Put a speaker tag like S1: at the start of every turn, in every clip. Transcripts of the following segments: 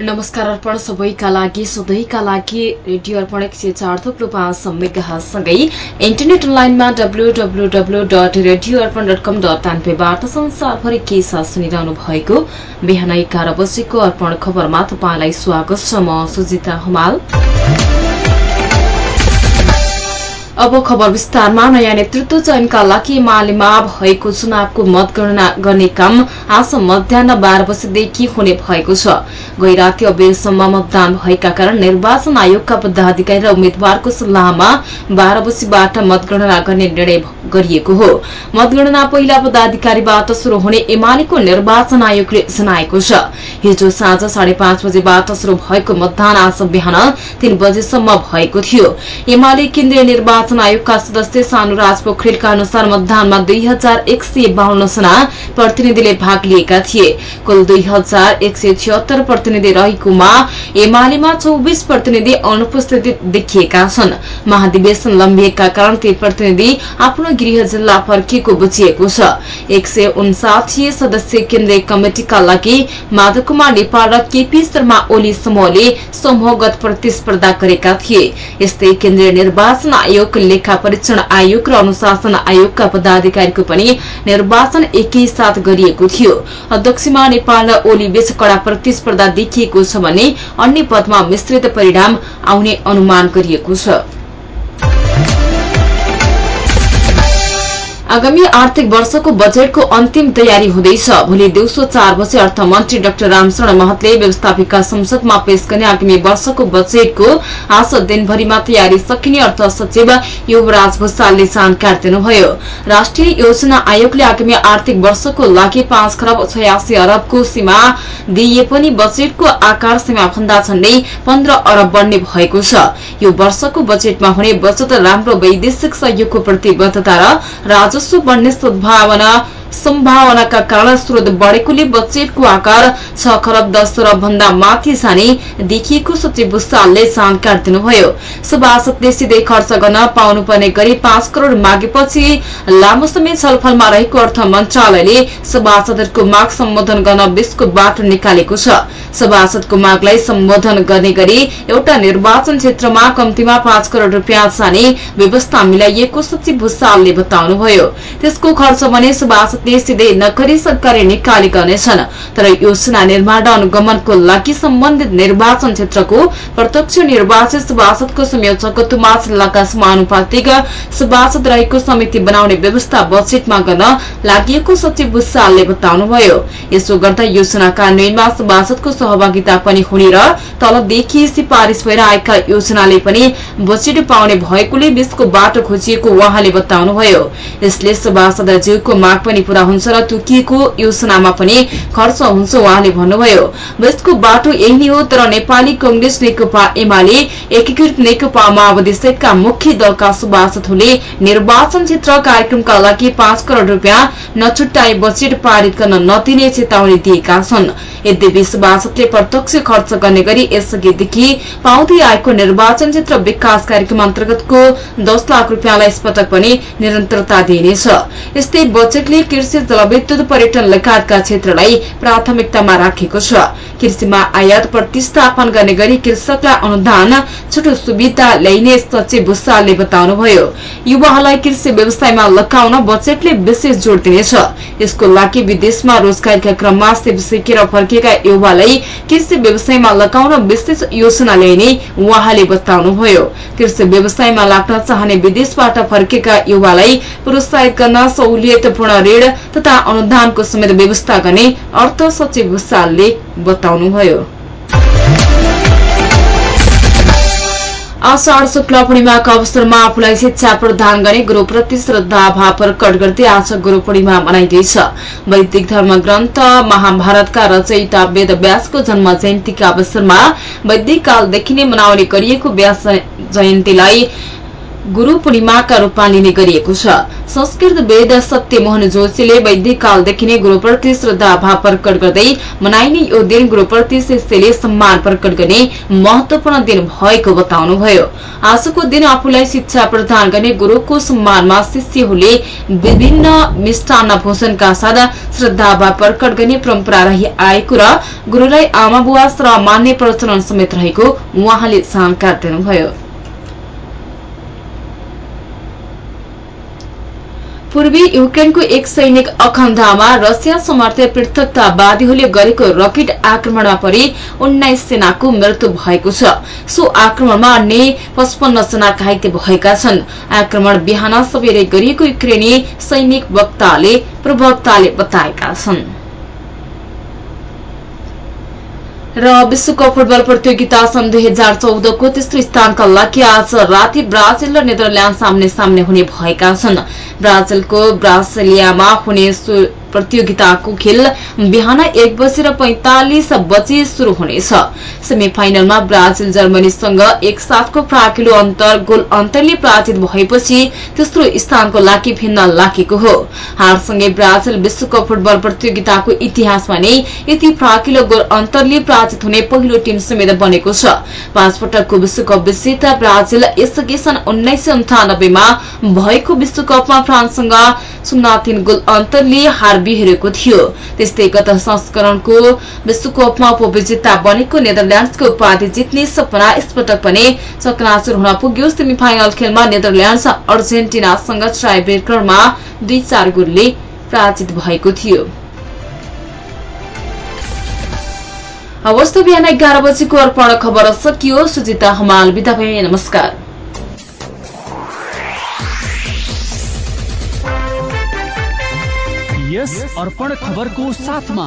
S1: नमस्कार अर्पण सबैका लागि सधैँका लागि रेडियो अर्पण एक सय चार थुप्रो पाँच इन्टरनेट अनलाइनमा W W W dot radio Arpan dot com dot एनपीबाट संसारभरि के साथ सुनिरहनु भएको बिहान एघार बजेको अर्पण खबरमा तपाईँलाई स्वागत छ म सुजिता हमाल। अब खबर विस्तारमा नयाँ नेतृत्व चयनका लागि मालेमा भएको चुनावको मतगणना गर्ने काम आज मध्याह बाह्र बजेदेखि हुने भएको छ। गैराती अबेरसम्म मतदान भएका कारण निर्वाचन आयोगका पदाधिकारी र उम्मेद्वारको सल्लाहमा बाह्र बजीबाट मतगणना गर्ने निर्णय गरिएको हो। मतगणना पहिला पदाधिकारीबाट शुरू हुने एमालेको निर्वाचन आयोगले जनाएको छ। हिजो साँझ साढे पाँच बजेबाट शुरू भएको मतदान आज बिहान तीन बजेसम्म भएको थियो। एमाले केन्द्रीय निर्वाचन आयोगका सदस्य सानुराज पोखरेलका अनुसार मतदानमा दुई हजार एक सय बाहन्न जना प्रतिनिधिले भाग लिएका थिए। कुल दुई हजार एक सय छिहत्तर प्रतिनिधि रहेकोमा एमालेमा चौबिस प्रतिनिधि अनुपस्थित देखिएका छन्। महाधिवेशन लम्बिएका कारण ती प्रतिनिधि आफ्नो गृह जिल्ला फर्किएको बुझिएको छ। एक सय उन्साठी सदस्यीय केन्द्रीय कमिटिका लागि माधव कुमार नेपाल र केपी शर्मा ओली समूहले समूहगत प्रतिस्पर्धा गरेका थिए। यस्तै केन्द्रीय निर्वाचन आयोग लेखा परीक्षण आयोग र अनुशासन आयोगका पदाधिकारीको पनि निर्वाचन एकै साथ गरिएको थियो। अध्यक्षमा नेपाल र ओली बीच कड़ा प्रतिस्पर्धा देखिएको छ भने अन्य पदमा मिश्रित परिणाम आउने अनुमान गरिएको छ। आगामी आर्थिक वर्षको बजेटको अन्तिम तयारी हुँदैछ। भोलि दिउँसो चार बजे अर्थमन्त्री डाक्टर रामशरण महतले व्यवस्थापिका संसदमा पेश गर्ने आगामी वर्षको बजेटको आज दिनभरिमा तयारी सकिने अर्थ सचिव युवराज भूषालले जानकारी दिनुभयो। राष्ट्रिय योजना आयोगले आगामी आर्थिक वर्षको लागि पाँच खरब छयासी अरबको सीमा दिइए पनि बजेटको आकार सीमाभन्दा झण्डै पन्ध्र अरब बढ्ने भएको छ। यो वर्षको बजेटमा हुने बचत राम्रो वैदेशिक सहयोगको प्रतिबद्धता र राजस्व बढ्ने सद्भावना सम्भावनाका कारण स्रोत बढेकोले बजेटको आकार छ खरब दश अरब भन्दा माथि जाने देखिएको सचिव भूषालले जानकारी दिनुभयो। सभासदले सिधै खर्च गर्न पाउनुपर्ने गरी पाँच करोड़ मागेपछि लामो समय छलफलमा रहेको अर्थ मन्त्रालयले सभासदहरूको माग सम्बोधन गर्न बीचको बाटो निकालेको छ। सभासदको मागलाई सम्बोधन गर्ने गरी एउटा निर्वाचन क्षेत्रमा कम्तीमा पाँच करोड़ रूपियाँ जाने व्यवस्था मिलाइएको सचिव भूषालले बताउनुभयो। त्यसको खर्च भने सभासदले सिधै नगरी सरकारले निकाली गर्नेछन् तर योजना निर्माण र अनुगमनको लागि सम्बन्धित निर्वाचन क्षेत्रको प्रत्यक्ष निर्वाचित सभासदको संयोजकको तुमा जिल्लाका समानुपातिक सभासद रहेको समिति बनाउने व्यवस्था बजेटमा गर्न लागि सचिव भूषालले बताउनुभयो यसो गर्दा योजना कार्यान्वयनमा सभासदको सहभागिता पनि हुने र तलदेखि सिफारिश भएर आएका योजनाले पनि बजेट पाउने भएकोले बीचको बाटो खोजिएको उहाँले बताउनुभयो यसले सभासदज्यूको माग पनि पूरा हुन्छ र तोकिएको योजनामा पनि खर्च हुन्छ उहाँले भन्नुभयो। बीचको बाटो यही नै हो तर नेपाली कंग्रेस नेकपा एमाले एकीकृत नेकपा माओवादी सहितका मुख्य दलका सभासदहरूले निर्वाचन क्षेत्र कार्यक्रमका लागि पाँच करोड़ रूपियाँ नछुट्टाई बजेट पारित गर्न नदिने चेतावनी दिएका छन्। यद्यपि सभासदले प्रत्यक्ष खर्च गर्ने गरी यसअघिदेखि पाउँदै आएको निर्वाचन क्षेत्र विकास कार्यक्रम अन्तर्गतको दश लाख रूपियाँलाई यसपटक पनि निरन्तरता दिइनेछ। यस्तै बजेटले कृषि जलविद्युत पर्यटन लगायतका क्षेत्रलाई प्राथमिकतामा राखेको छ। कृषिमा आयात प्रतिस्थापन गर्ने गरी कृषकलाई अनुदान छोटो सुविधा ल्याइने सचिव भूषालले बताउनुभयो। युवाहरूलाई कृषि व्यवसायमा लगाउन बजेटले विशेष जोड़ दिनेछ। यसको लागि विदेशमा रोजगारीका क्रममा सिकेर फर्किएका युवालाई कृषि व्यवसायमा लगाउन विशेष योजना ल्याइने उहाँले बताउनुभयो। कृषि व्यवसायमा लाग्न चाहने विदेशबाट फर्केका युवालाई प्रोत्साहित गर्न सहुलियतपूर्ण ऋण तथा अनुदानको समेत व्यवस्था गर्ने अर्थ सचिव भूषालले बताउनुभयो आषाढ़ शुक्ल पूर्णिमाको अवसरमा आफूलाई शिक्षा प्रदान गर्ने गुरूप्रति श्रद्धाभाव प्रकट गर्दै आज गुरू पूर्णिमा मनाइँदैछ। वैदिक धर्म ग्रन्थ महाभारतका रचयिता वेद व्यासको जन्म जयन्तीका अवसरमा वैदिक कालदेखि नै मनाउने गरिएको व्यास जयन्तीलाई गुरू पूर्णिमाका रूपमा लिने गरिएको छ। संस्कृत वेद सत्यमोहन जोशीले वैदिक कालदेखि नै गुरूप्रति श्रद्धाभाव प्रकट गर्दै मनाइने यो दिन गुरूप्रति शिष्यले सम्मान प्रकट गर्ने महत्वपूर्ण दिन भएको बताउनुभयो। आजको दिन आफूलाई शिक्षा प्रदान गर्ने गुरूको सम्मानमा शिष्यहरूले विभिन्न मिष्टान्न भोजनका साथ श्रद्धाभाव प्रकट गर्ने परम्परा रही आएको र गुरूलाई आमा बुवा मान्ने प्रचलन समेत रहेको उहाँले जानकारी दिनुभयो। पूर्वी युक्रेनको एक सैनिक अखण्डमा रसिया समर्थित पृथकतावादीहरूले गरेको रकेट आक्रमणमा परि उन्नाइस सेनाको मृत्यु भएको छ। सो आक्रमणमा अन्य पचपन्न जना घाइते भएका छन्। आक्रमण बिहान सबेरै गरिएको युक्रेनी सैनिक प्रवक्ताले बताएका छन्। र विश्वकप फुटबल प्रतियोगिता सन् दुई हजार चौधको तेस्रो स्थानका लागि आज राति ब्राजिल र नेदरल्याण्ड सामने सामने हुने भएका छन्। ब्राजिलको ब्रासिलियामा हुने प्रतियोगिताको खेल बिहान एक बजेर पैंतालिस बजे शुरू हुनेछ। सेमी फाइनलमा ब्राजिल जर्मनीसँग एक साथको प्राकिलो अन्तर गोल अन्तरले पराजित भएपछि तेस्रो स्थानको लागि भिन्न लागेको हो। हारसँगै ब्राजिल विश्वकप फुटबल प्रतियोगिताको इतिहासमा नै यति प्राकिलो गोल अन्तरले पराजित हुने पहिलो टीम समेत बनेको छ। पाँच पटकको विश्वकप विजेता ब्राजिल यसअघि सन् उन्नाइस सय अन्ठानब्बेमा भएको विश्वकपमा फ्रान्ससँग तीन गोल अन्तरले हार बिहेरेको थियो। त्यस्तै गत संस्करणको विश्वकपमा उपविजेता बनेको नेदरल्याण्डको उपाधि जित्ने सपना यसपटक पनि चकनाचुर हुन पुग्यो। सेमी फाइनल खेलमा नेदरल्याण्ड अर्जेन्टिनासँग ट्राई ब्रेकरमा दुई चार गोलले पराजित भएको थियो। अवस्था बिहान एघार बजेको अर्पण खबर सकियो। सुजिता हमाल बिदा भए। नमस्कार।
S2: यस अर्पण खबरको साथमा।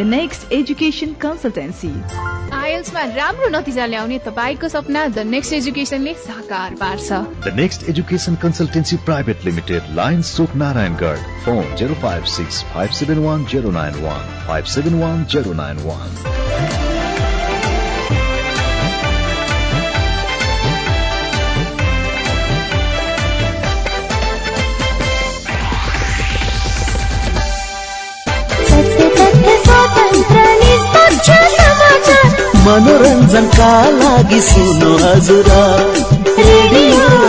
S3: द नेक्स्ट एजुकेसन कन्सल्टेन्सी
S4: आइएल्समा राम्रो नतिजा ल्याउने तपाईँको सपना द नेक्स्ट एजुकेसनले साकार पार्छ।
S5: The next education consultancy private limited line सुक Narayangadh phone zero five six five seven one zero nine one five seven one zero nine one
S6: मनोरञ्जनका लागि सुन्नु हजुर रेडियो